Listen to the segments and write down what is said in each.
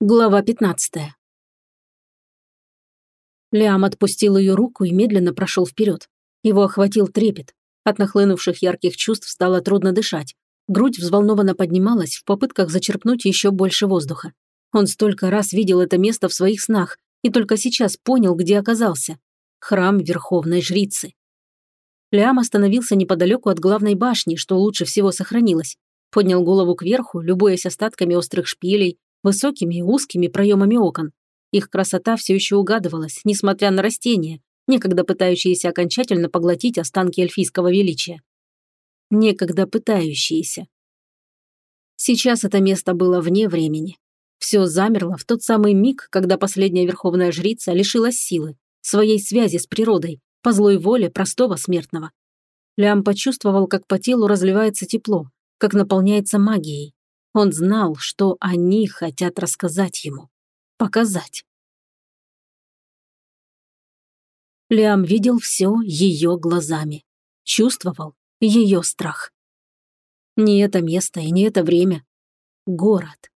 Глава 15. Лиам отпустил ее руку и медленно прошел вперед. Его охватил трепет. От нахлынувших ярких чувств стало трудно дышать. Грудь взволнованно поднималась в попытках зачерпнуть еще больше воздуха. Он столько раз видел это место в своих снах и только сейчас понял, где оказался. Храм Верховной Жрицы. Лиам остановился неподалеку от главной башни, что лучше всего сохранилось. Поднял голову кверху, любуясь остатками острых шпилей, высокими и узкими проемами окон. Их красота все еще угадывалась, несмотря на растения, некогда пытающиеся окончательно поглотить останки эльфийского величия. Некогда пытающиеся. Сейчас это место было вне времени. Все замерло в тот самый миг, когда последняя верховная жрица лишилась силы, своей связи с природой, по злой воле простого смертного. Лям почувствовал, как по телу разливается тепло, как наполняется магией. Он знал, что они хотят рассказать ему, показать. Лиам видел все ее глазами, чувствовал ее страх. Не это место и не это время. Город.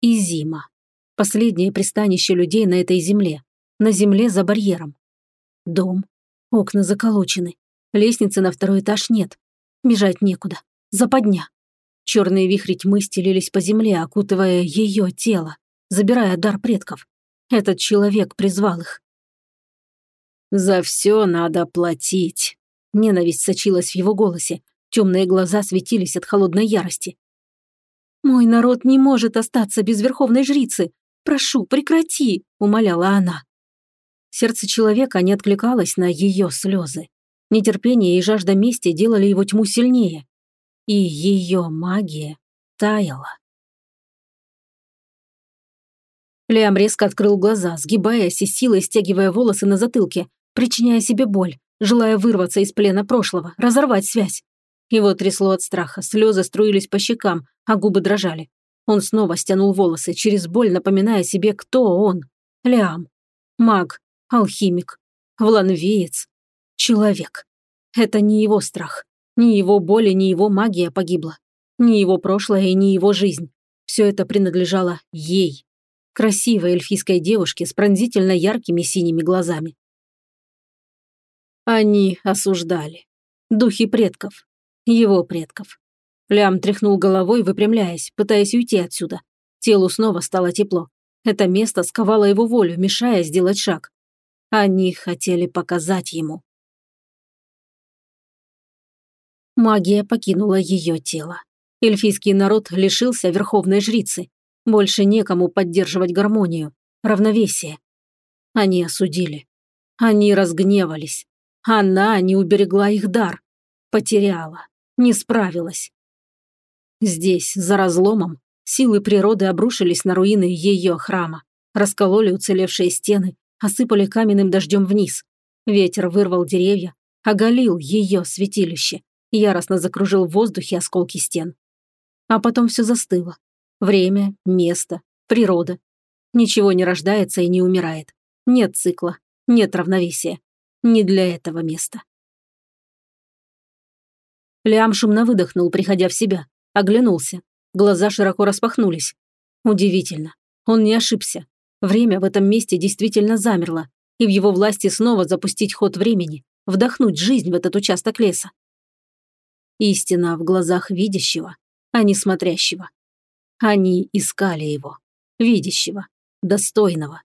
И зима. Последнее пристанище людей на этой земле. На земле за барьером. Дом. Окна заколочены. Лестницы на второй этаж нет. Бежать некуда. Западня. Черные вихри тьмы стелились по земле, окутывая ее тело, забирая дар предков. Этот человек призвал их. «За все надо платить». Ненависть сочилась в его голосе. Темные глаза светились от холодной ярости. «Мой народ не может остаться без верховной жрицы. Прошу, прекрати!» – умоляла она. Сердце человека не откликалось на ее слезы. Нетерпение и жажда мести делали его тьму сильнее и ее магия таяла. Лиам резко открыл глаза, сгибаясь и силой стягивая волосы на затылке, причиняя себе боль, желая вырваться из плена прошлого, разорвать связь. Его трясло от страха, слезы струились по щекам, а губы дрожали. Он снова стянул волосы, через боль напоминая себе, кто он. Лиам. Маг. Алхимик. Вланвеец. Человек. Это не его страх. Ни его боли, ни его магия погибла. Ни его прошлое и ни его жизнь. Все это принадлежало ей. Красивой эльфийской девушке с пронзительно яркими синими глазами. Они осуждали. Духи предков. Его предков. Лям тряхнул головой, выпрямляясь, пытаясь уйти отсюда. Телу снова стало тепло. Это место сковало его волю, мешая сделать шаг. Они хотели показать ему. Магия покинула ее тело. Эльфийский народ лишился верховной жрицы. Больше некому поддерживать гармонию, равновесие. Они осудили. Они разгневались. Она не уберегла их дар. Потеряла. Не справилась. Здесь, за разломом, силы природы обрушились на руины ее храма. Раскололи уцелевшие стены, осыпали каменным дождем вниз. Ветер вырвал деревья, оголил ее святилище яростно закружил в воздухе осколки стен. А потом все застыло. Время, место, природа. Ничего не рождается и не умирает. Нет цикла, нет равновесия. Не для этого места. Лиам шумно выдохнул, приходя в себя. Оглянулся. Глаза широко распахнулись. Удивительно. Он не ошибся. Время в этом месте действительно замерло, и в его власти снова запустить ход времени, вдохнуть жизнь в этот участок леса. Истина в глазах видящего, а не смотрящего. Они искали его, видящего, достойного.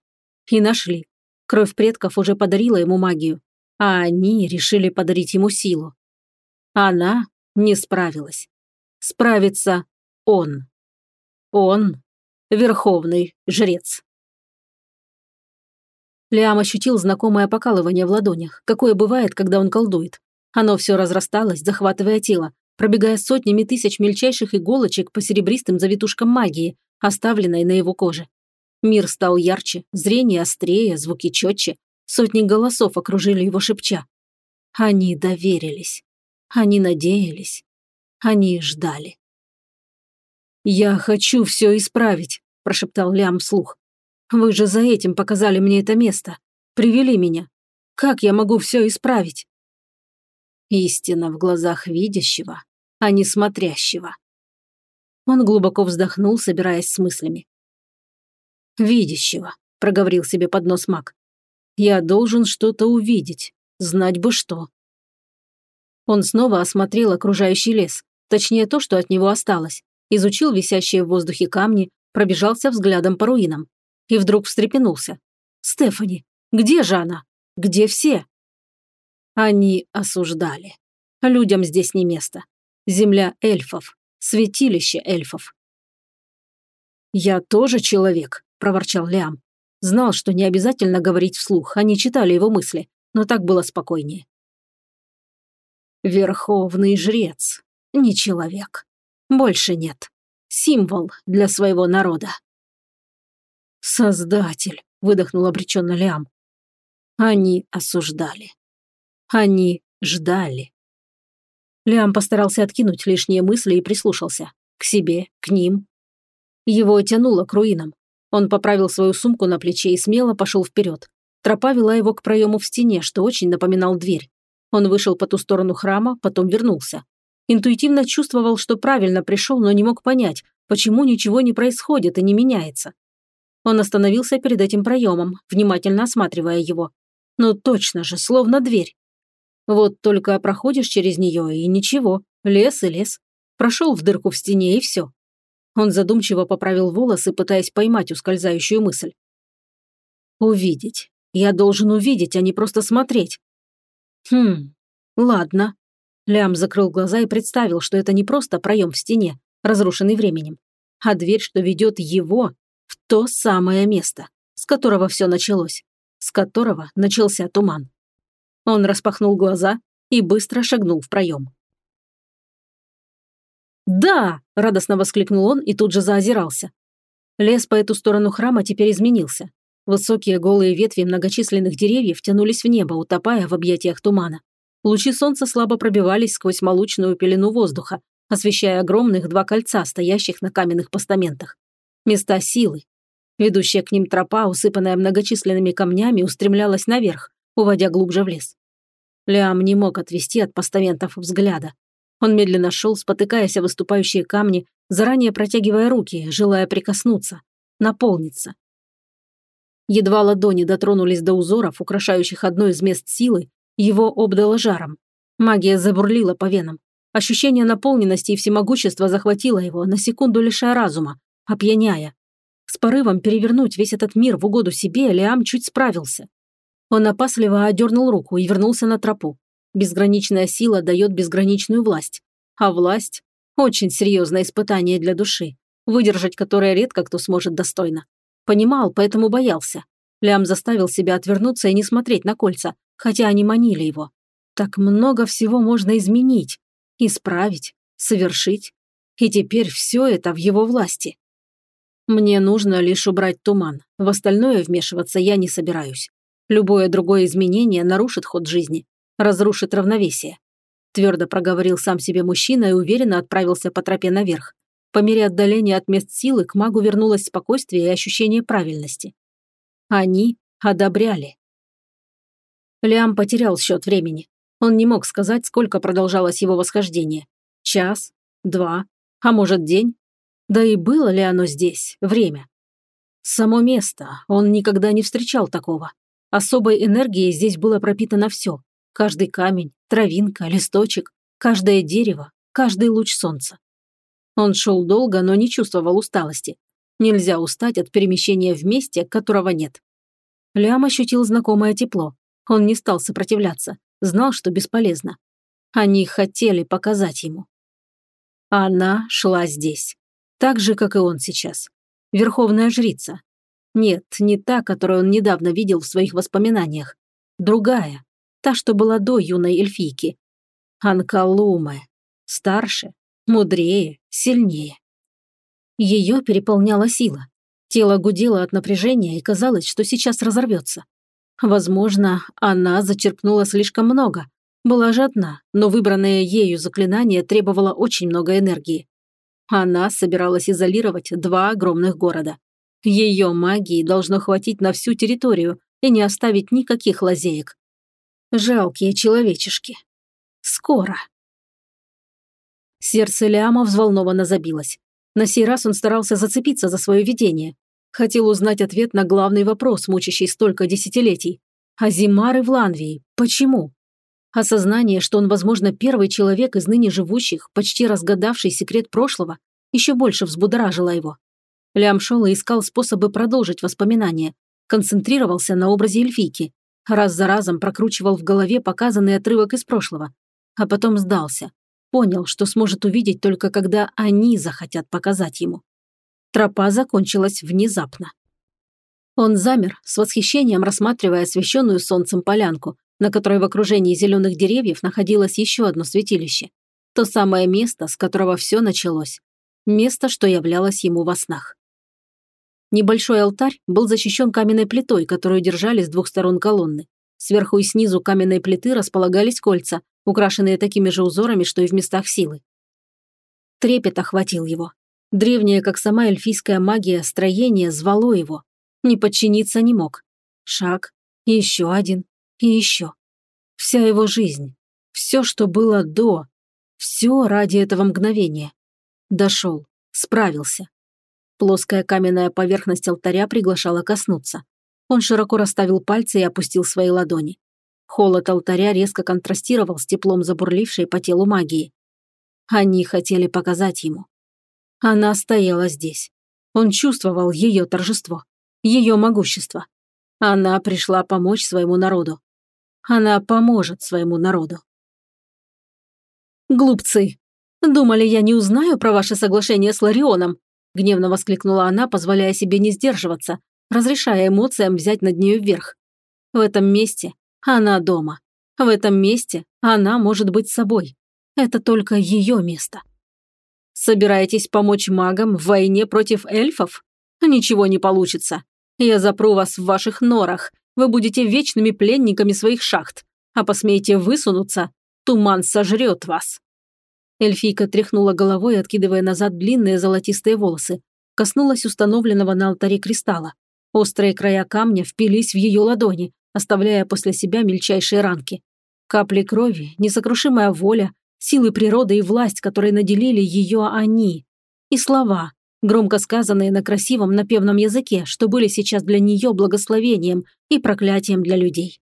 И нашли. Кровь предков уже подарила ему магию, а они решили подарить ему силу. Она не справилась. Справится он. Он – верховный жрец. Лиам ощутил знакомое покалывание в ладонях, какое бывает, когда он колдует. Оно все разрасталось, захватывая тело, пробегая сотнями тысяч мельчайших иголочек по серебристым завитушкам магии, оставленной на его коже. Мир стал ярче, зрение острее, звуки четче. Сотни голосов окружили его шепча. Они доверились. Они надеялись. Они ждали. «Я хочу все исправить», – прошептал Лям вслух. «Вы же за этим показали мне это место. Привели меня. Как я могу все исправить?» Истина в глазах видящего, а не смотрящего. Он глубоко вздохнул, собираясь с мыслями. «Видящего», – проговорил себе под нос маг. «Я должен что-то увидеть, знать бы что». Он снова осмотрел окружающий лес, точнее то, что от него осталось, изучил висящие в воздухе камни, пробежался взглядом по руинам. И вдруг встрепенулся. «Стефани, где же она? Где все?» Они осуждали. Людям здесь не место. Земля эльфов, святилище эльфов. «Я тоже человек», – проворчал Лиам. Знал, что не обязательно говорить вслух, они читали его мысли, но так было спокойнее. Верховный жрец. Не человек. Больше нет. Символ для своего народа. Создатель, выдохнул обреченно Лиам. Они осуждали. Они ждали. Лиам постарался откинуть лишние мысли и прислушался. К себе, к ним. Его тянуло к руинам. Он поправил свою сумку на плече и смело пошел вперед. Тропа вела его к проему в стене, что очень напоминал дверь. Он вышел по ту сторону храма, потом вернулся. Интуитивно чувствовал, что правильно пришел, но не мог понять, почему ничего не происходит и не меняется. Он остановился перед этим проемом, внимательно осматривая его. Ну точно же, словно дверь. Вот только проходишь через нее, и ничего, лес и лес. Прошел в дырку в стене, и все. Он задумчиво поправил волосы, пытаясь поймать ускользающую мысль. «Увидеть. Я должен увидеть, а не просто смотреть. Хм, ладно. Лям закрыл глаза и представил, что это не просто проем в стене, разрушенный временем, а дверь, что ведет его в то самое место, с которого все началось, с которого начался туман. Он распахнул глаза и быстро шагнул в проем. «Да!» – радостно воскликнул он и тут же заозирался. Лес по эту сторону храма теперь изменился. Высокие голые ветви многочисленных деревьев тянулись в небо, утопая в объятиях тумана. Лучи солнца слабо пробивались сквозь молочную пелену воздуха, освещая огромных два кольца, стоящих на каменных постаментах. Места силы. Ведущая к ним тропа, усыпанная многочисленными камнями, устремлялась наверх, уводя глубже в лес. Лиам не мог отвести от постаментов взгляда. Он медленно шел, спотыкаясь о выступающие камни, заранее протягивая руки, желая прикоснуться, наполниться, Едва ладони дотронулись до узоров, украшающих одно из мест силы, его обдало жаром. Магия забурлила по венам. Ощущение наполненности и всемогущества захватило его, на секунду лишая разума, опьяняя. С порывом перевернуть весь этот мир в угоду себе Лиам чуть справился. Он опасливо одернул руку и вернулся на тропу. Безграничная сила дает безграничную власть. А власть – очень серьезное испытание для души, выдержать которое редко кто сможет достойно. Понимал, поэтому боялся. Лям заставил себя отвернуться и не смотреть на кольца, хотя они манили его. Так много всего можно изменить, исправить, совершить. И теперь все это в его власти. Мне нужно лишь убрать туман. В остальное вмешиваться я не собираюсь. Любое другое изменение нарушит ход жизни, разрушит равновесие. Твердо проговорил сам себе мужчина и уверенно отправился по тропе наверх. По мере отдаления от мест силы к магу вернулось спокойствие и ощущение правильности. Они одобряли. Лиам потерял счет времени. Он не мог сказать, сколько продолжалось его восхождение. Час, два, а может день? Да и было ли оно здесь, время? Само место, он никогда не встречал такого. Особой энергией здесь было пропитано все. Каждый камень, травинка, листочек, каждое дерево, каждый луч солнца. Он шел долго, но не чувствовал усталости. Нельзя устать от перемещения в месте, которого нет. Лям ощутил знакомое тепло. Он не стал сопротивляться, знал, что бесполезно. Они хотели показать ему. Она шла здесь. Так же, как и он сейчас. Верховная жрица. Нет, не та, которую он недавно видел в своих воспоминаниях. Другая. Та, что была до юной эльфийки. Анкалуме. Старше, мудрее, сильнее. Ее переполняла сила. Тело гудело от напряжения и казалось, что сейчас разорвется. Возможно, она зачерпнула слишком много. Была жадна, но выбранное ею заклинание требовало очень много энергии. Она собиралась изолировать два огромных города. Ее магии должно хватить на всю территорию и не оставить никаких лазеек. Жалкие человечешки. Скоро. Сердце Лиама взволнованно забилось. На сей раз он старался зацепиться за свое видение. Хотел узнать ответ на главный вопрос, мучащий столько десятилетий. А Зимары в Ланвии почему? Осознание, что он, возможно, первый человек из ныне живущих, почти разгадавший секрет прошлого, еще больше взбудоражило его. Лям шел и искал способы продолжить воспоминания, концентрировался на образе эльфийки, раз за разом прокручивал в голове показанный отрывок из прошлого, а потом сдался, понял, что сможет увидеть только когда они захотят показать ему. Тропа закончилась внезапно. Он замер, с восхищением рассматривая освещенную солнцем полянку, на которой в окружении зеленых деревьев находилось еще одно святилище. То самое место, с которого все началось. Место, что являлось ему во снах. Небольшой алтарь был защищен каменной плитой, которую держали с двух сторон колонны. Сверху и снизу каменной плиты располагались кольца, украшенные такими же узорами, что и в местах силы. Трепет охватил его. Древнее, как сама эльфийская магия, строение звало его. Не подчиниться не мог. Шаг, и еще один, и еще. Вся его жизнь, все, что было до, все ради этого мгновения. Дошел, справился. Плоская каменная поверхность алтаря приглашала коснуться. Он широко расставил пальцы и опустил свои ладони. Холод алтаря резко контрастировал с теплом забурлившей по телу магии. Они хотели показать ему. Она стояла здесь. Он чувствовал ее торжество, ее могущество. Она пришла помочь своему народу. Она поможет своему народу. «Глупцы! Думали, я не узнаю про ваше соглашение с Ларионом?» Гневно воскликнула она, позволяя себе не сдерживаться, разрешая эмоциям взять над нее вверх. В этом месте она дома. В этом месте она может быть собой. Это только ее место. Собираетесь помочь магам в войне против эльфов? Ничего не получится. Я запру вас в ваших норах, вы будете вечными пленниками своих шахт, а посмеете высунуться, туман сожрет вас». Эльфийка тряхнула головой, откидывая назад длинные золотистые волосы, коснулась установленного на алтаре кристалла. Острые края камня впились в ее ладони, оставляя после себя мельчайшие ранки. Капли крови, несокрушимая воля, силы природы и власть, которые наделили ее они. И слова, громко сказанные на красивом напевном языке, что были сейчас для нее благословением и проклятием для людей.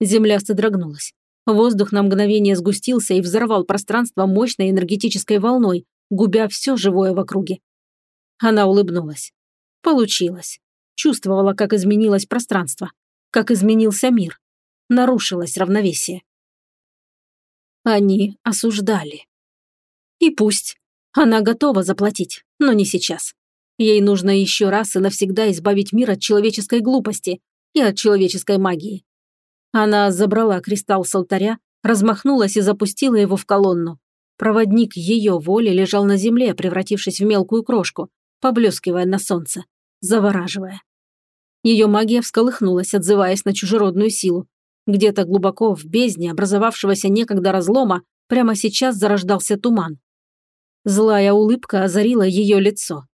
Земля содрогнулась. Воздух на мгновение сгустился и взорвал пространство мощной энергетической волной, губя все живое в округе. Она улыбнулась. Получилось. Чувствовала, как изменилось пространство, как изменился мир. Нарушилось равновесие. Они осуждали. И пусть. Она готова заплатить, но не сейчас. Ей нужно еще раз и навсегда избавить мир от человеческой глупости и от человеческой магии. Она забрала кристалл с алтаря, размахнулась и запустила его в колонну. Проводник ее воли лежал на земле, превратившись в мелкую крошку, поблескивая на солнце, завораживая. Ее магия всколыхнулась, отзываясь на чужеродную силу. Где-то глубоко в бездне образовавшегося некогда разлома прямо сейчас зарождался туман. Злая улыбка озарила ее лицо.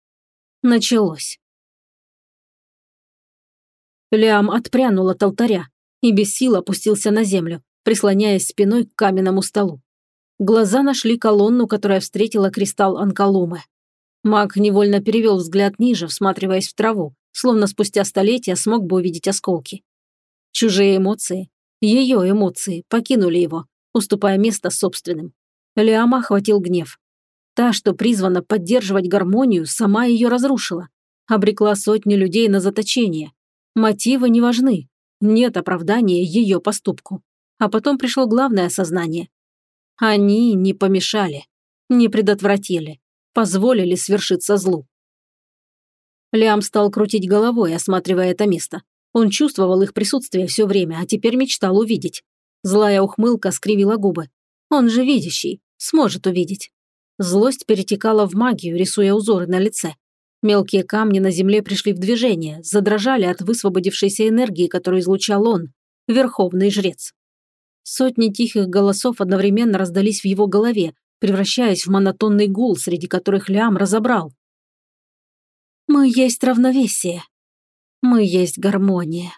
Началось. Лиам отпрянул от алтаря и без сил опустился на землю, прислоняясь спиной к каменному столу. Глаза нашли колонну, которая встретила кристалл Анкалумы. Маг невольно перевел взгляд ниже, всматриваясь в траву, словно спустя столетия смог бы увидеть осколки. Чужие эмоции, ее эмоции, покинули его, уступая место собственным. Лиама охватил гнев. Та, что призвана поддерживать гармонию, сама ее разрушила. Обрекла сотни людей на заточение. Мотивы не важны. Нет оправдания ее поступку. А потом пришло главное осознание. Они не помешали, не предотвратили, позволили свершиться злу. Лям стал крутить головой, осматривая это место. Он чувствовал их присутствие все время, а теперь мечтал увидеть. Злая ухмылка скривила губы. Он же видящий, сможет увидеть. Злость перетекала в магию, рисуя узоры на лице. Мелкие камни на земле пришли в движение, задрожали от высвободившейся энергии, которую излучал он, верховный жрец. Сотни тихих голосов одновременно раздались в его голове, превращаясь в монотонный гул, среди которых Лям разобрал. «Мы есть равновесие. Мы есть гармония.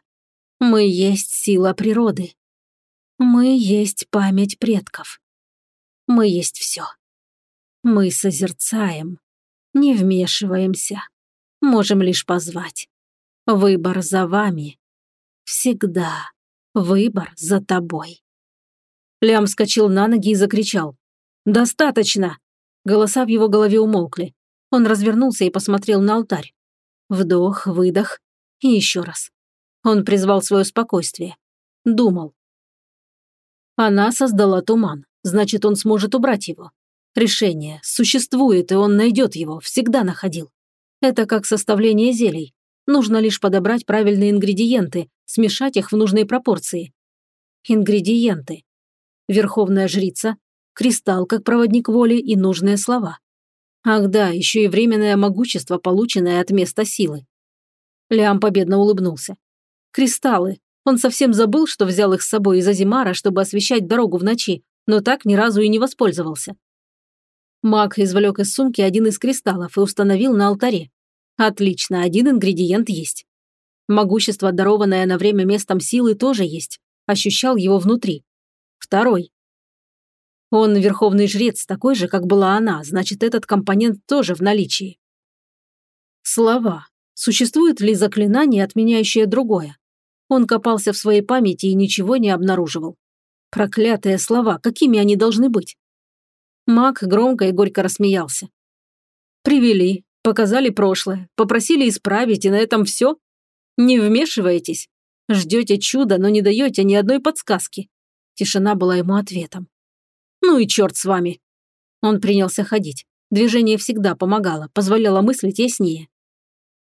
Мы есть сила природы. Мы есть память предков. Мы есть все». Мы созерцаем, не вмешиваемся, Можем лишь позвать. Выбор за вами. Всегда. Выбор за тобой. Лям вскочил на ноги и закричал. «Достаточно!» Голоса в его голове умолкли. Он развернулся и посмотрел на алтарь. Вдох, выдох и еще раз. Он призвал свое спокойствие. Думал. Она создала туман, значит, он сможет убрать его. Решение существует, и он найдет его, всегда находил. Это как составление зелий. Нужно лишь подобрать правильные ингредиенты, смешать их в нужной пропорции. Ингредиенты. Верховная жрица, кристалл как проводник воли и нужные слова. Ах да, еще и временное могущество, полученное от места силы. Лиам победно улыбнулся. Кристаллы. Он совсем забыл, что взял их с собой из Азимара, чтобы освещать дорогу в ночи, но так ни разу и не воспользовался. Маг извлек из сумки один из кристаллов и установил на алтаре. Отлично, один ингредиент есть. Могущество, дарованное на время местом силы, тоже есть. Ощущал его внутри. Второй. Он верховный жрец, такой же, как была она, значит, этот компонент тоже в наличии. Слова. Существует ли заклинание, отменяющее другое? Он копался в своей памяти и ничего не обнаруживал. Проклятые слова, какими они должны быть? Маг громко и горько рассмеялся. Привели, показали прошлое, попросили исправить, и на этом все? Не вмешиваетесь? Ждете чуда, но не даете ни одной подсказки. Тишина была ему ответом. Ну и черт с вами. Он принялся ходить. Движение всегда помогало, позволяло мыслить яснее.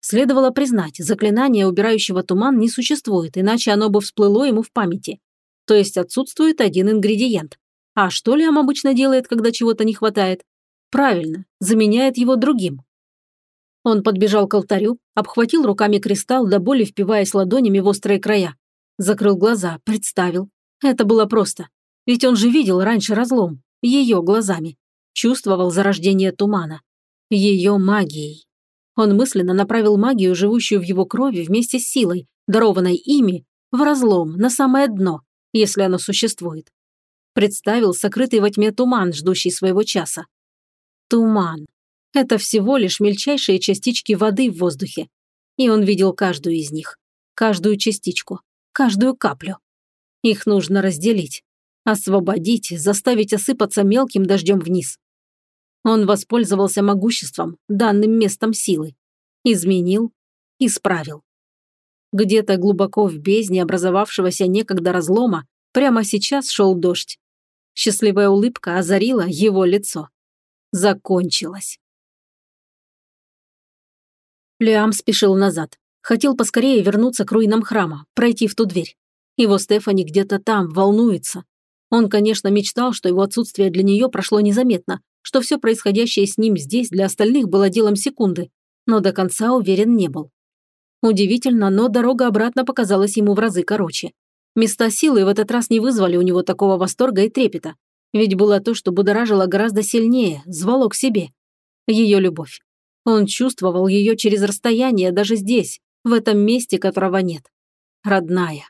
Следовало признать, заклинание, убирающего туман, не существует, иначе оно бы всплыло ему в памяти. То есть отсутствует один ингредиент. А что Лиам обычно делает, когда чего-то не хватает? Правильно, заменяет его другим. Он подбежал к алтарю, обхватил руками кристалл, до боли впиваясь ладонями в острые края. Закрыл глаза, представил. Это было просто. Ведь он же видел раньше разлом, ее глазами. Чувствовал зарождение тумана. Ее магией. Он мысленно направил магию, живущую в его крови вместе с силой, дарованной ими, в разлом, на самое дно, если оно существует. Представил сокрытый во тьме туман, ждущий своего часа. Туман. Это всего лишь мельчайшие частички воды в воздухе. И он видел каждую из них. Каждую частичку. Каждую каплю. Их нужно разделить. Освободить, заставить осыпаться мелким дождем вниз. Он воспользовался могуществом, данным местом силы. Изменил, исправил. Где-то глубоко в бездне образовавшегося некогда разлома прямо сейчас шел дождь. Счастливая улыбка озарила его лицо. Закончилось. Лиам спешил назад. Хотел поскорее вернуться к руинам храма, пройти в ту дверь. Его Стефани где-то там, волнуется. Он, конечно, мечтал, что его отсутствие для нее прошло незаметно, что все происходящее с ним здесь для остальных было делом секунды, но до конца уверен не был. Удивительно, но дорога обратно показалась ему в разы короче. Места силы в этот раз не вызвали у него такого восторга и трепета, ведь было то, что будоражило гораздо сильнее, звало к себе. Ее любовь. Он чувствовал ее через расстояние даже здесь, в этом месте, которого нет. Родная.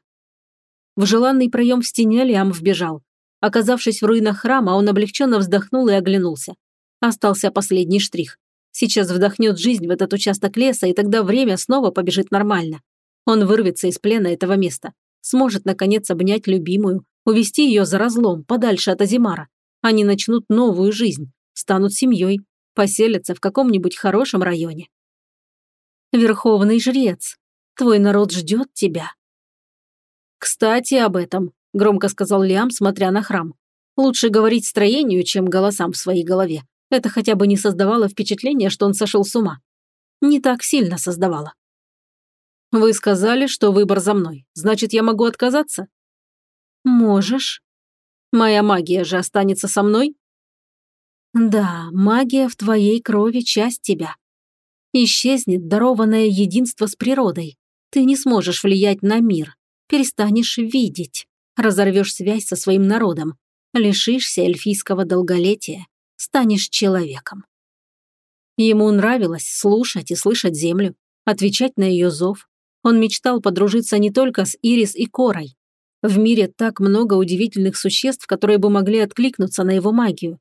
В желанный проем в стене Лиам вбежал, Оказавшись в руинах храма, он облегченно вздохнул и оглянулся. Остался последний штрих. Сейчас вдохнет жизнь в этот участок леса, и тогда время снова побежит нормально. Он вырвется из плена этого места, сможет, наконец, обнять любимую, увести ее за разлом, подальше от Азимара. Они начнут новую жизнь, станут семьей, поселятся в каком-нибудь хорошем районе. Верховный жрец, твой народ ждет тебя. Кстати, об этом громко сказал Лиам, смотря на храм. Лучше говорить строению, чем голосам в своей голове. Это хотя бы не создавало впечатления, что он сошел с ума. Не так сильно создавало. Вы сказали, что выбор за мной. Значит, я могу отказаться? Можешь. Моя магия же останется со мной? Да, магия в твоей крови часть тебя. Исчезнет дарованное единство с природой. Ты не сможешь влиять на мир, перестанешь видеть разорвешь связь со своим народом, лишишься эльфийского долголетия, станешь человеком. Ему нравилось слушать и слышать землю, отвечать на ее зов. Он мечтал подружиться не только с Ирис и Корой. В мире так много удивительных существ, которые бы могли откликнуться на его магию.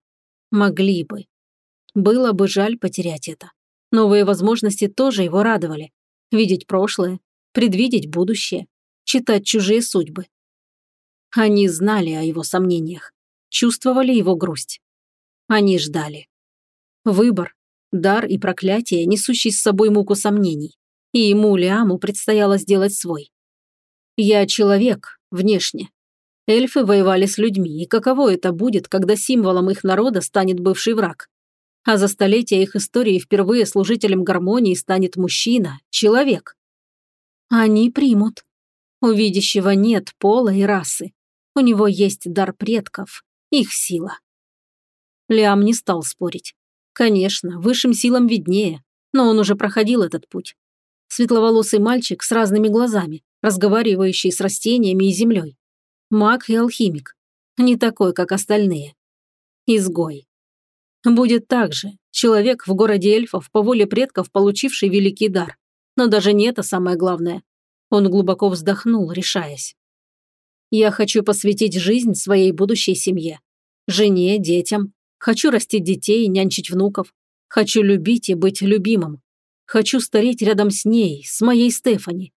Могли бы. Было бы жаль потерять это. Новые возможности тоже его радовали. Видеть прошлое, предвидеть будущее, читать чужие судьбы. Они знали о его сомнениях, чувствовали его грусть. Они ждали. Выбор, дар и проклятие, несущий с собой муку сомнений. И ему, Лиаму, предстояло сделать свой. Я человек, внешне. Эльфы воевали с людьми, и каково это будет, когда символом их народа станет бывший враг? А за столетия их истории впервые служителем гармонии станет мужчина, человек. Они примут. У видящего нет пола и расы. У него есть дар предков, их сила. Лиам не стал спорить. Конечно, высшим силам виднее, но он уже проходил этот путь. Светловолосый мальчик с разными глазами, разговаривающий с растениями и землей. Маг и алхимик. Не такой, как остальные. Изгой. Будет так же. Человек в городе эльфов, по воле предков, получивший великий дар. Но даже не это самое главное. Он глубоко вздохнул, решаясь. Я хочу посвятить жизнь своей будущей семье. Жене, детям, Хочу растить детей, нянчить внуков. Хочу любить и быть любимым. Хочу стареть рядом с ней, с моей Стефани.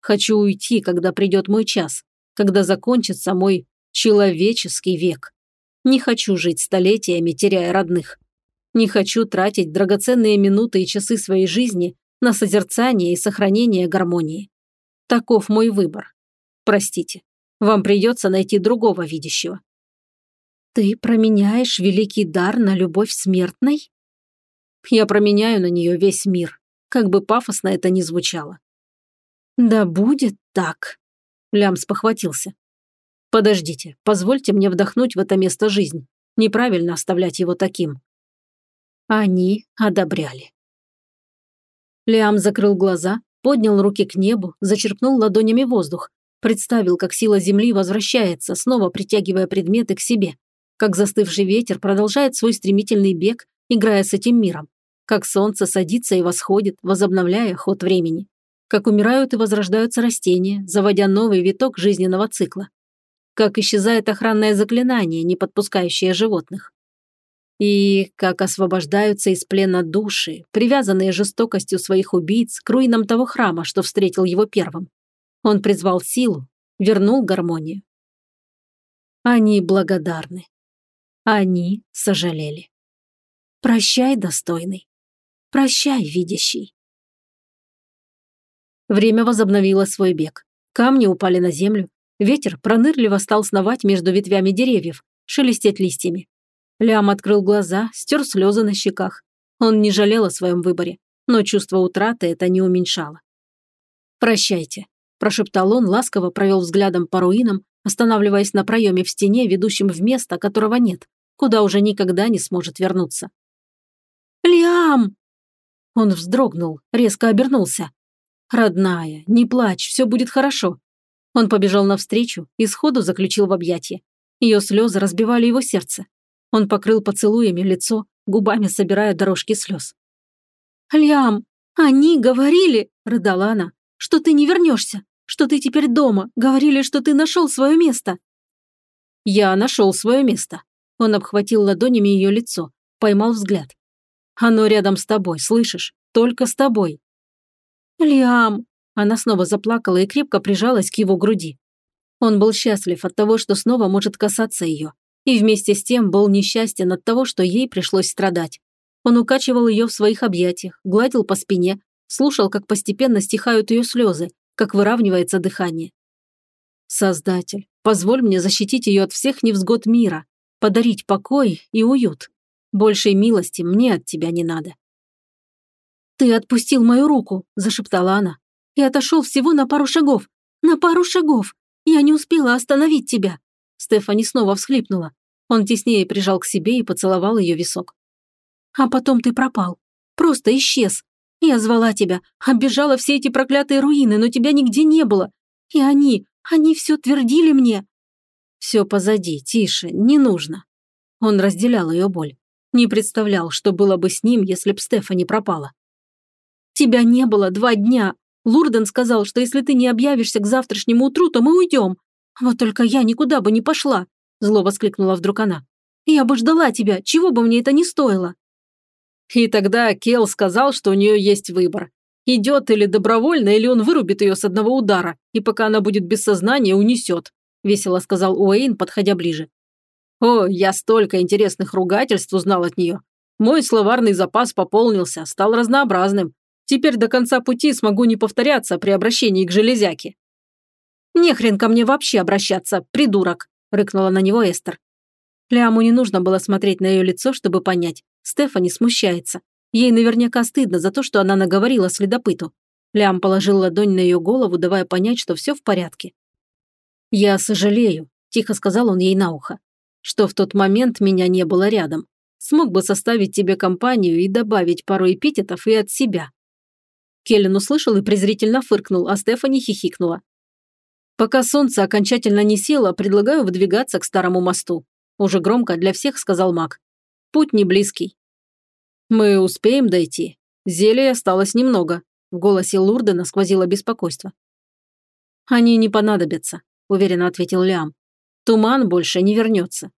Хочу уйти, когда придет мой час, когда закончится мой человеческий век. Не хочу жить столетиями, теряя родных. Не хочу тратить драгоценные минуты и часы своей жизни на созерцание и сохранение гармонии. Таков мой выбор. Простите, вам придется найти другого видящего. Ты променяешь великий дар на любовь смертной? Я променяю на нее весь мир, как бы пафосно это ни звучало. Да будет так. Лямс похватился. Подождите, позвольте мне вдохнуть в это место жизнь. Неправильно оставлять его таким. Они одобряли. Лиам закрыл глаза, поднял руки к небу, зачерпнул ладонями воздух, представил, как сила Земли возвращается, снова притягивая предметы к себе как застывший ветер продолжает свой стремительный бег, играя с этим миром, как солнце садится и восходит, возобновляя ход времени, как умирают и возрождаются растения, заводя новый виток жизненного цикла, как исчезает охранное заклинание, не подпускающее животных. И как освобождаются из плена души, привязанные жестокостью своих убийц к руинам того храма, что встретил его первым. Он призвал силу, вернул гармонию. Они благодарны. Они сожалели. Прощай, достойный. Прощай, видящий. Время возобновило свой бег. Камни упали на землю. Ветер пронырливо стал сновать между ветвями деревьев, шелестеть листьями. Лям открыл глаза, стер слезы на щеках. Он не жалел о своем выборе, но чувство утраты это не уменьшало. «Прощайте», – прошептал он, ласково провел взглядом по руинам, останавливаясь на проеме в стене, ведущем в место, которого нет, куда уже никогда не сможет вернуться. «Лиам!» Он вздрогнул, резко обернулся. «Родная, не плачь, все будет хорошо». Он побежал навстречу и сходу заключил в объятия. Ее слезы разбивали его сердце. Он покрыл поцелуями лицо, губами собирая дорожки слез. «Лиам, они говорили!» – рыдала она. «Что ты не вернешься, что ты теперь дома, говорили, что ты нашел свое место». «Я нашел свое место», он обхватил ладонями ее лицо, поймал взгляд. «Оно рядом с тобой, слышишь? Только с тобой». «Лиам!» Она снова заплакала и крепко прижалась к его груди. Он был счастлив от того, что снова может касаться ее, и вместе с тем был несчастен от того, что ей пришлось страдать. Он укачивал ее в своих объятиях, гладил по спине, слушал, как постепенно стихают ее слезы, как выравнивается дыхание. «Создатель, позволь мне защитить ее от всех невзгод мира, подарить покой и уют. Большей милости мне от тебя не надо». «Ты отпустил мою руку», – зашептала она, – «и отошел всего на пару шагов. На пару шагов. Я не успела остановить тебя». Стефани снова всхлипнула. Он теснее прижал к себе и поцеловал ее висок. «А потом ты пропал. Просто исчез. Я звала тебя, оббежала все эти проклятые руины, но тебя нигде не было. И они, они все твердили мне, все позади, тише, не нужно. Он разделял ее боль. Не представлял, что было бы с ним, если б Стефани пропала. «Тебя не было два дня. Лурден сказал, что если ты не объявишься к завтрашнему утру, то мы уйдем. Вот только я никуда бы не пошла», – зло воскликнула вдруг она. «Я бы ждала тебя, чего бы мне это ни стоило». И тогда Кел сказал, что у нее есть выбор. Идет или добровольно, или он вырубит ее с одного удара, и пока она будет без сознания, унесет», – весело сказал Уэйн, подходя ближе. «О, я столько интересных ругательств узнал от нее. Мой словарный запас пополнился, стал разнообразным. Теперь до конца пути смогу не повторяться при обращении к железяке». «Нехрен ко мне вообще обращаться, придурок», – рыкнула на него Эстер. Ляму не нужно было смотреть на ее лицо, чтобы понять. Стефани смущается. Ей наверняка стыдно за то, что она наговорила следопыту. Лям положил ладонь на ее голову, давая понять, что все в порядке. «Я сожалею», – тихо сказал он ей на ухо, «что в тот момент меня не было рядом. Смог бы составить тебе компанию и добавить пару эпитетов и от себя». Келлен услышал и презрительно фыркнул, а Стефани хихикнула. «Пока солнце окончательно не село, предлагаю выдвигаться к старому мосту», уже громко для всех сказал маг. «Путь не близкий». «Мы успеем дойти. Зелий осталось немного», в голосе Лурдена сквозило беспокойство. «Они не понадобятся», – уверенно ответил Лиам. «Туман больше не вернется».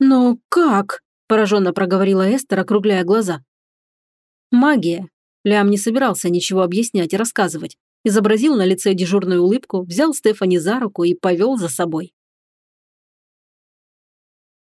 «Но как?» – пораженно проговорила Эстер, округляя глаза. «Магия». Лиам не собирался ничего объяснять и рассказывать. Изобразил на лице дежурную улыбку, взял Стефани за руку и повел за собой.